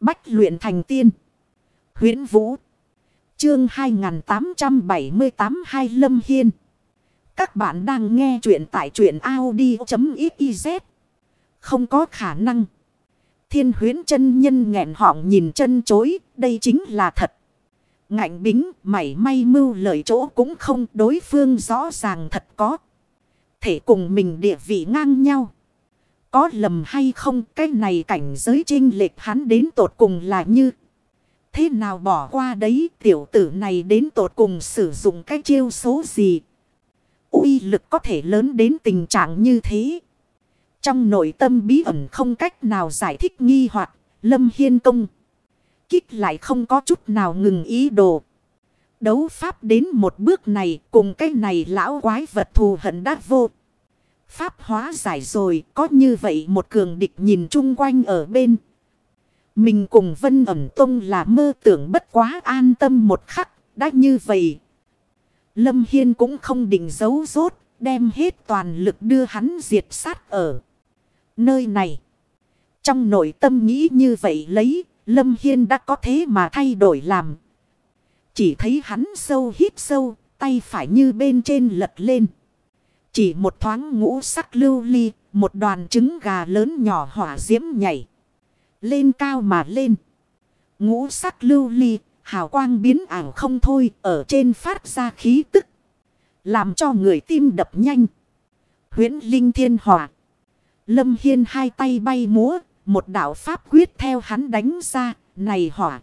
Bách luyện thành tiên. huyễn Vũ. Chương 2878 Hai Lâm Hiên. Các bạn đang nghe truyện tại truyện Audi.xyz. Không có khả năng. Thiên huyến chân nhân nghẹn họng nhìn chân chối. Đây chính là thật. Ngạnh bính, mảy may mưu lời chỗ cũng không, đối phương rõ ràng thật có. Thể cùng mình địa vị ngang nhau. Có lầm hay không cái này cảnh giới trinh lệch hắn đến tột cùng là như. Thế nào bỏ qua đấy, tiểu tử này đến tột cùng sử dụng cái chiêu số gì. uy lực có thể lớn đến tình trạng như thế. Trong nội tâm bí ẩn không cách nào giải thích nghi hoặc, Lâm Hiên Công. Kích lại không có chút nào ngừng ý đồ. Đấu pháp đến một bước này, cùng cái này lão quái vật thù hận đã vô. Pháp hóa giải rồi, có như vậy một cường địch nhìn chung quanh ở bên. Mình cùng Vân ẩm tông là mơ tưởng bất quá an tâm một khắc, đã như vậy. Lâm Hiên cũng không định giấu rốt, đem hết toàn lực đưa hắn diệt sát ở nơi này. Trong nội tâm nghĩ như vậy lấy, Lâm Hiên đã có thế mà thay đổi làm. Chỉ thấy hắn sâu hít sâu, tay phải như bên trên lật lên. Chỉ một thoáng ngũ sắc lưu ly, một đoàn trứng gà lớn nhỏ hỏa diễm nhảy. Lên cao mà lên. Ngũ sắc lưu ly, hào quang biến ảo không thôi, ở trên phát ra khí tức. Làm cho người tim đập nhanh. huyễn linh thiên hỏa. Lâm Hiên hai tay bay múa, một đạo pháp quyết theo hắn đánh ra, này hỏa.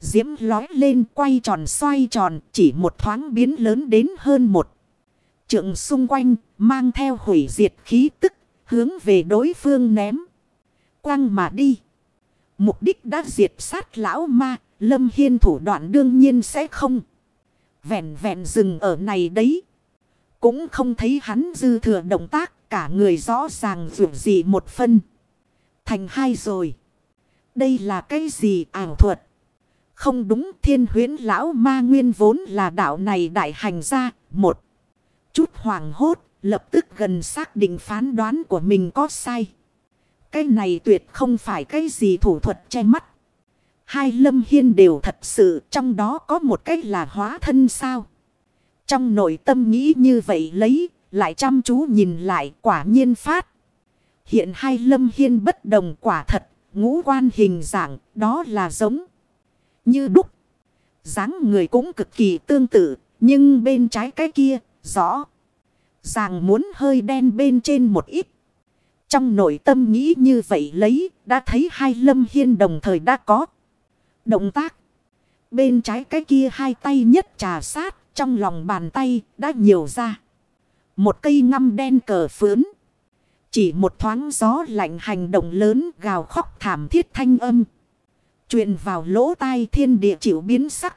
Diễm lói lên quay tròn xoay tròn, chỉ một thoáng biến lớn đến hơn một trượng xung quanh, mang theo hủy diệt khí tức, hướng về đối phương ném. Quăng mà đi. Mục đích đã diệt sát lão ma, Lâm Hiên thủ đoạn đương nhiên sẽ không. Vẹn vẹn dừng ở này đấy. Cũng không thấy hắn dư thừa động tác, cả người rõ ràng dù gì một phân. Thành hai rồi. Đây là cái gì ảo thuật? Không đúng thiên huyến lão ma nguyên vốn là đạo này đại hành ra, một. Chút hoàng hốt, lập tức gần xác định phán đoán của mình có sai. Cái này tuyệt không phải cái gì thủ thuật che mắt. Hai lâm hiên đều thật sự trong đó có một cách là hóa thân sao. Trong nội tâm nghĩ như vậy lấy, lại chăm chú nhìn lại quả nhiên phát. Hiện hai lâm hiên bất đồng quả thật, ngũ quan hình dạng, đó là giống như đúc. dáng người cũng cực kỳ tương tự, nhưng bên trái cái kia Rõ. Ràng muốn hơi đen bên trên một ít. Trong nội tâm nghĩ như vậy lấy. Đã thấy hai lâm hiên đồng thời đã có. Động tác. Bên trái cái kia hai tay nhất trà sát. Trong lòng bàn tay đã nhiều ra. Một cây ngăm đen cờ phướn. Chỉ một thoáng gió lạnh hành động lớn gào khóc thảm thiết thanh âm. truyền vào lỗ tai thiên địa chịu biến sắc.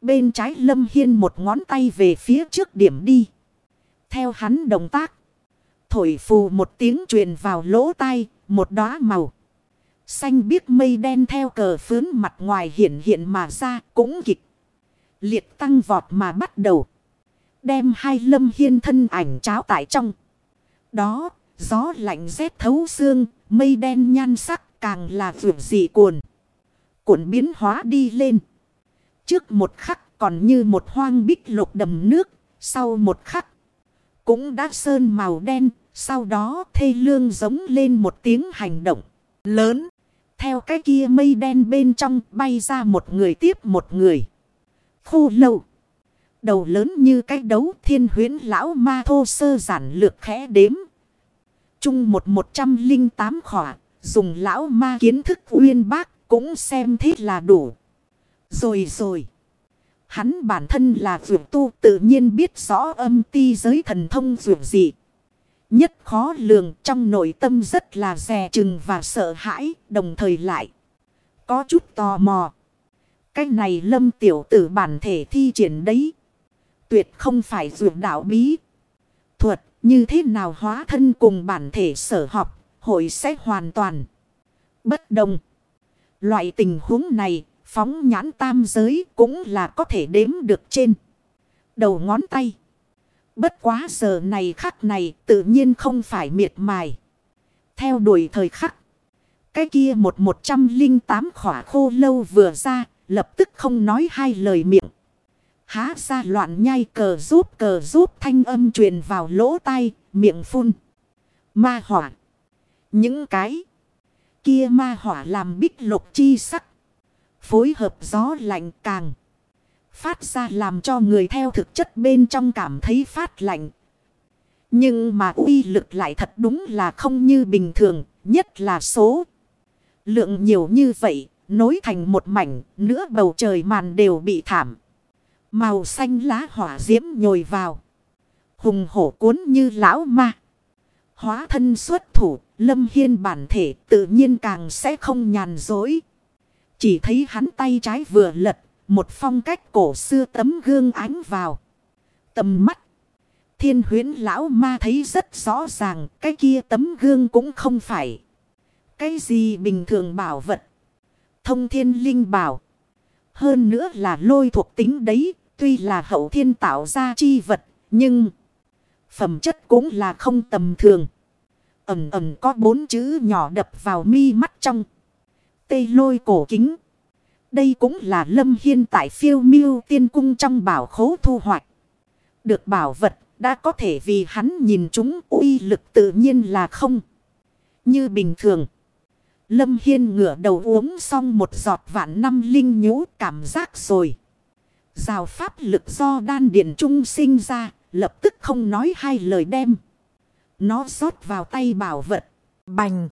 Bên trái Lâm Hiên một ngón tay về phía trước điểm đi. Theo hắn động tác. Thổi phù một tiếng truyền vào lỗ tai, một đóa màu. Xanh biếc mây đen theo cờ phướn mặt ngoài hiện hiện mà ra cũng kịch. Liệt tăng vọt mà bắt đầu. Đem hai lâm hiên thân ảnh cháo tại trong. Đó, gió lạnh rét thấu xương, mây đen nhan sắc càng là vượt dị cuồn. Cuộn biến hóa đi lên. Trước một khắc còn như một hoang bích lục đầm nước. Sau một khắc cũng đã sơn màu đen. Sau đó thê lương giống lên một tiếng hành động lớn. Theo cái kia mây đen bên trong bay ra một người tiếp một người. khu lâu. Đầu lớn như cái đấu thiên huyến lão ma thô sơ giản lược khẽ đếm. Chung một một trăm linh tám khỏa. Dùng lão ma kiến thức uyên bác cũng xem thế là đủ. Rồi rồi. Hắn bản thân là vượt tu, tự nhiên biết rõ âm ti giới thần thông vượt gì. Nhất khó lường, trong nội tâm rất là dè chừng và sợ hãi, đồng thời lại. Có chút tò mò. Cái này lâm tiểu tử bản thể thi triển đấy. Tuyệt không phải vượt đạo bí. Thuật như thế nào hóa thân cùng bản thể sở học, hội sẽ hoàn toàn bất đồng. Loại tình huống này Phóng nhãn tam giới cũng là có thể đếm được trên. Đầu ngón tay. Bất quá giờ này khắc này tự nhiên không phải miệt mài. Theo đuổi thời khắc. Cái kia một một trăm linh tám khỏa khô lâu vừa ra, lập tức không nói hai lời miệng. Há ra loạn nhai cờ giúp cờ giúp thanh âm truyền vào lỗ tai, miệng phun. Ma hỏa. Những cái kia ma hỏa làm bích lục chi sắc. Phối hợp gió lạnh càng. Phát ra làm cho người theo thực chất bên trong cảm thấy phát lạnh. Nhưng mà uy lực lại thật đúng là không như bình thường, nhất là số. Lượng nhiều như vậy, nối thành một mảnh, nữa bầu trời màn đều bị thảm. Màu xanh lá hỏa diễm nhồi vào. Hùng hổ cuốn như lão ma. Hóa thân xuất thủ, lâm hiên bản thể tự nhiên càng sẽ không nhàn dối. Chỉ thấy hắn tay trái vừa lật, một phong cách cổ xưa tấm gương ánh vào. Tầm mắt. Thiên huyến lão ma thấy rất rõ ràng cái kia tấm gương cũng không phải. Cái gì bình thường bảo vật. Thông thiên linh bảo. Hơn nữa là lôi thuộc tính đấy. Tuy là hậu thiên tạo ra chi vật. Nhưng. Phẩm chất cũng là không tầm thường. Ẩm ẩm có bốn chữ nhỏ đập vào mi mắt trong. Tây lôi cổ kính. Đây cũng là lâm hiên tại phiêu miêu tiên cung trong bảo khố thu hoạch. Được bảo vật đã có thể vì hắn nhìn chúng uy lực tự nhiên là không. Như bình thường. Lâm Hiên ngửa đầu uống xong một giọt vạn năm linh nhũ cảm giác rồi. Rào pháp lực do đan điện trung sinh ra, lập tức không nói hai lời đem. Nó rót vào tay bảo vật. Bành!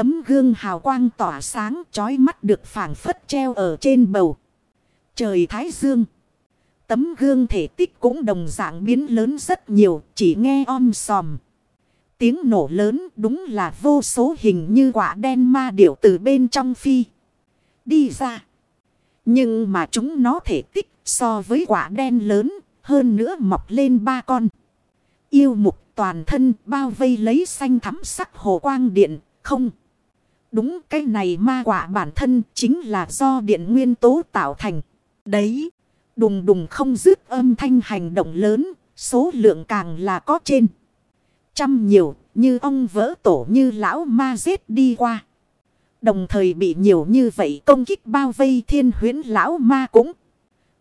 Tấm gương hào quang tỏa sáng trói mắt được phảng phất treo ở trên bầu. Trời Thái Dương. Tấm gương thể tích cũng đồng dạng biến lớn rất nhiều, chỉ nghe om sòm. Tiếng nổ lớn đúng là vô số hình như quả đen ma điểu từ bên trong phi. Đi ra. Nhưng mà chúng nó thể tích so với quả đen lớn, hơn nữa mọc lên ba con. Yêu mục toàn thân bao vây lấy xanh thắm sắc hồ quang điện, không. Đúng cái này ma quả bản thân chính là do điện nguyên tố tạo thành. Đấy. Đùng đùng không dứt âm thanh hành động lớn, số lượng càng là có trên. Trăm nhiều, như ông vỡ tổ như lão ma giết đi qua. Đồng thời bị nhiều như vậy công kích bao vây thiên huyến lão ma cũng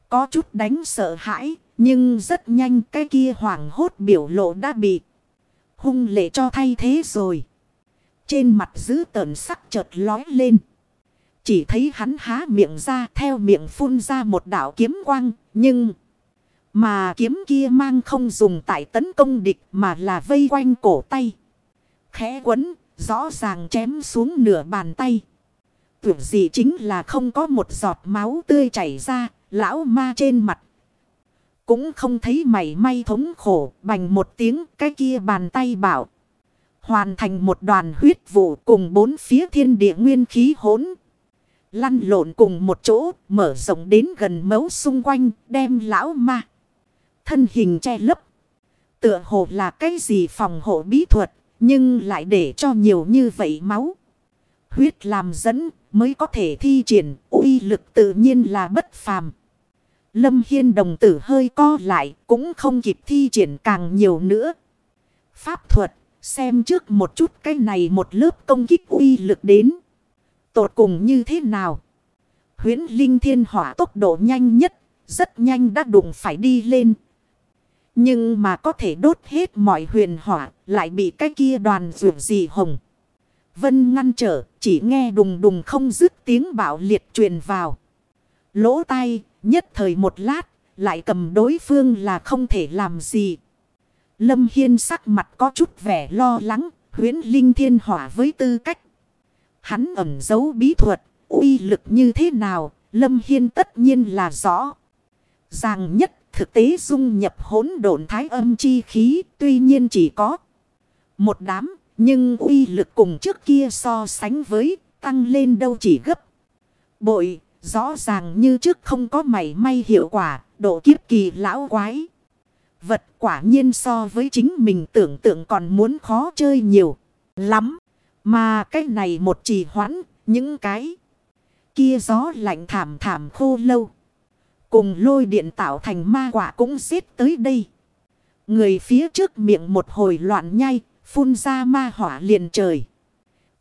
có chút đánh sợ hãi, nhưng rất nhanh cái kia hoảng hốt biểu lộ đã bị hung lệ cho thay thế rồi. Trên mặt giữ tờn sắc chợt lói lên. Chỉ thấy hắn há miệng ra, theo miệng phun ra một đạo kiếm quang. Nhưng mà kiếm kia mang không dùng tại tấn công địch mà là vây quanh cổ tay. Khẽ quấn, rõ ràng chém xuống nửa bàn tay. Tưởng gì chính là không có một giọt máu tươi chảy ra. Lão ma trên mặt. Cũng không thấy mảy may thống khổ. Bành một tiếng, cái kia bàn tay bảo. Hoàn thành một đoàn huyết vụ cùng bốn phía thiên địa nguyên khí hỗn Lăn lộn cùng một chỗ, mở rộng đến gần mấu xung quanh, đem lão ma. Thân hình che lấp. Tựa hồ là cái gì phòng hộ bí thuật, nhưng lại để cho nhiều như vậy máu. Huyết làm dẫn, mới có thể thi triển, uy lực tự nhiên là bất phàm. Lâm Hiên đồng tử hơi co lại, cũng không kịp thi triển càng nhiều nữa. Pháp thuật, xem trước một chút cái này một lớp công kích uy lực đến. Tột cùng như thế nào? Huyến Linh Thiên Hỏa tốc độ nhanh nhất, rất nhanh đã đụng phải đi lên. Nhưng mà có thể đốt hết mọi huyền hỏa, lại bị cái kia đoàn rượu gì hồng. Vân ngăn trở, chỉ nghe đùng đùng không dứt tiếng bạo liệt truyền vào. Lỗ tai, nhất thời một lát, lại cầm đối phương là không thể làm gì. Lâm Hiên sắc mặt có chút vẻ lo lắng, huyến linh thiên hỏa với tư cách. Hắn ẩn giấu bí thuật, uy lực như thế nào, Lâm Hiên tất nhiên là rõ. Ràng nhất thực tế dung nhập hỗn độn thái âm chi khí, tuy nhiên chỉ có một đám, nhưng uy lực cùng trước kia so sánh với tăng lên đâu chỉ gấp. Bội, rõ ràng như trước không có mảy may hiệu quả, độ kiếp kỳ lão quái. Vật quả nhiên so với chính mình tưởng tượng còn muốn khó chơi nhiều lắm. Mà cái này một trì hoãn, những cái kia gió lạnh thảm thảm khô lâu. Cùng lôi điện tạo thành ma quả cũng xếp tới đây. Người phía trước miệng một hồi loạn nhai, phun ra ma hỏa liền trời.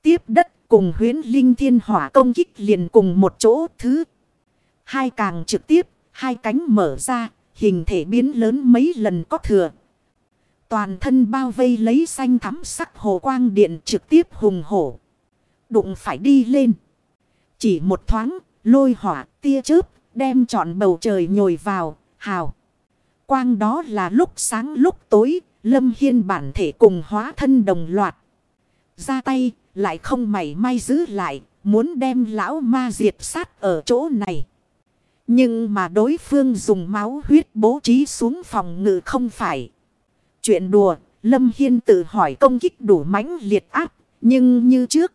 Tiếp đất, cùng huyến linh thiên hỏa công kích liền cùng một chỗ thứ. Hai càng trực tiếp, hai cánh mở ra, hình thể biến lớn mấy lần có thừa. Toàn thân bao vây lấy xanh thắm sắc hồ quang điện trực tiếp hùng hổ. Đụng phải đi lên. Chỉ một thoáng, lôi hỏa, tia chớp, đem trọn bầu trời nhồi vào, hào. Quang đó là lúc sáng lúc tối, lâm hiên bản thể cùng hóa thân đồng loạt. Ra tay, lại không mảy may giữ lại, muốn đem lão ma diệt sát ở chỗ này. Nhưng mà đối phương dùng máu huyết bố trí xuống phòng ngự không phải. Chuyện đùa, Lâm Hiên tự hỏi công kích đủ mãnh liệt áp, nhưng như trước.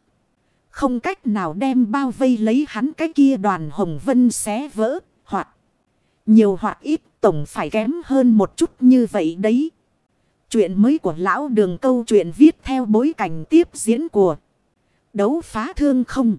Không cách nào đem bao vây lấy hắn cái kia đoàn hồng vân xé vỡ, hoặc nhiều hoặc ít tổng phải kém hơn một chút như vậy đấy. Chuyện mới của lão đường câu chuyện viết theo bối cảnh tiếp diễn của đấu phá thương không.